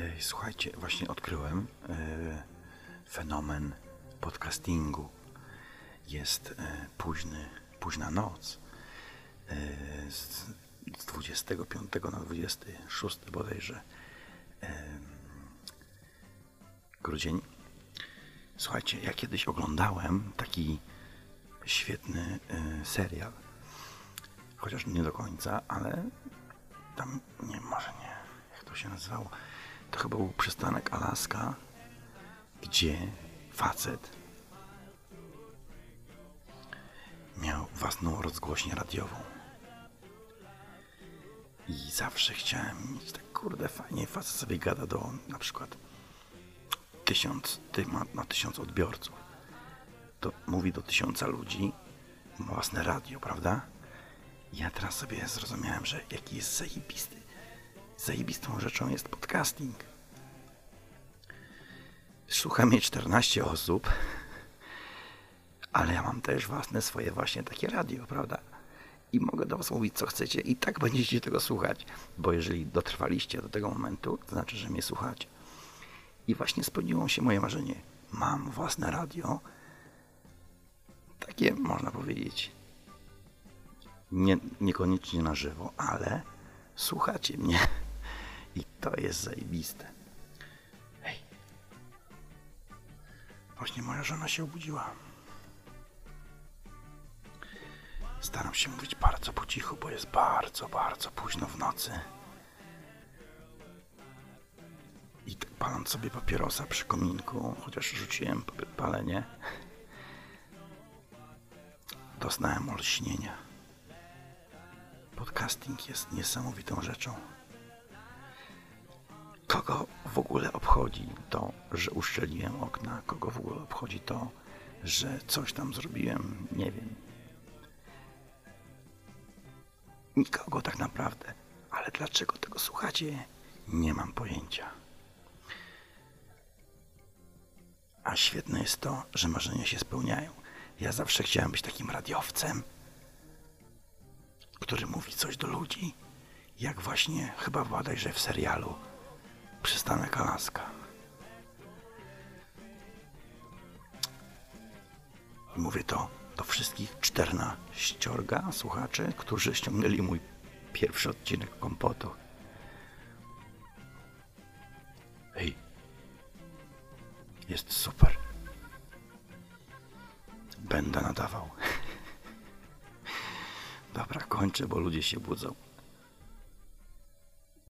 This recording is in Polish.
Ej, Słuchajcie, właśnie odkryłem e, fenomen podcastingu. Jest e, późny, późna noc. E, z, z 25 na 26 bodajże e, grudzień. Słuchajcie, ja kiedyś oglądałem taki świetny e, serial. Chociaż nie do końca, ale tam nie, może nie. Jak to się nazywało? To chyba był przystanek Alaska, gdzie facet miał własną rozgłośnię radiową. I zawsze chciałem mieć tak kurde fajnie. Facet sobie gada do na przykład tysiąc, ty ma, ma tysiąc odbiorców. To mówi do tysiąca ludzi, ma własne radio, prawda? Ja teraz sobie zrozumiałem, że jaki jest zajebisty. Zajebistą rzeczą jest podcasting. Słucha mnie 14 osób, ale ja mam też własne swoje właśnie takie radio, prawda? I mogę do was mówić co chcecie i tak będziecie tego słuchać, bo jeżeli dotrwaliście do tego momentu, to znaczy, że mnie słuchacie. I właśnie spełniło się moje marzenie. Mam własne radio, takie można powiedzieć, nie, niekoniecznie na żywo, ale słuchacie mnie i to jest zajebiste. Hej. Właśnie moja żona się obudziła. Staram się mówić bardzo po cichu, bo jest bardzo, bardzo późno w nocy. I tak paląc sobie papierosa przy kominku, chociaż rzuciłem palenie, doznałem olśnienia. Podcasting jest niesamowitą rzeczą. Kogo w ogóle obchodzi to, że uszczeliłem okna? Kogo w ogóle obchodzi to, że coś tam zrobiłem? Nie wiem. Nikogo tak naprawdę. Ale dlaczego tego słuchacie? Nie mam pojęcia. A świetne jest to, że marzenia się spełniają. Ja zawsze chciałem być takim radiowcem, który mówi coś do ludzi, jak właśnie chyba bodajże w serialu Przystanek Alaska. I mówię to do wszystkich 14 słuchaczy, którzy ściągnęli mój pierwszy odcinek kompotu. Hej, jest super. Będę nadawał. Dobra, kończę, bo ludzie się budzą.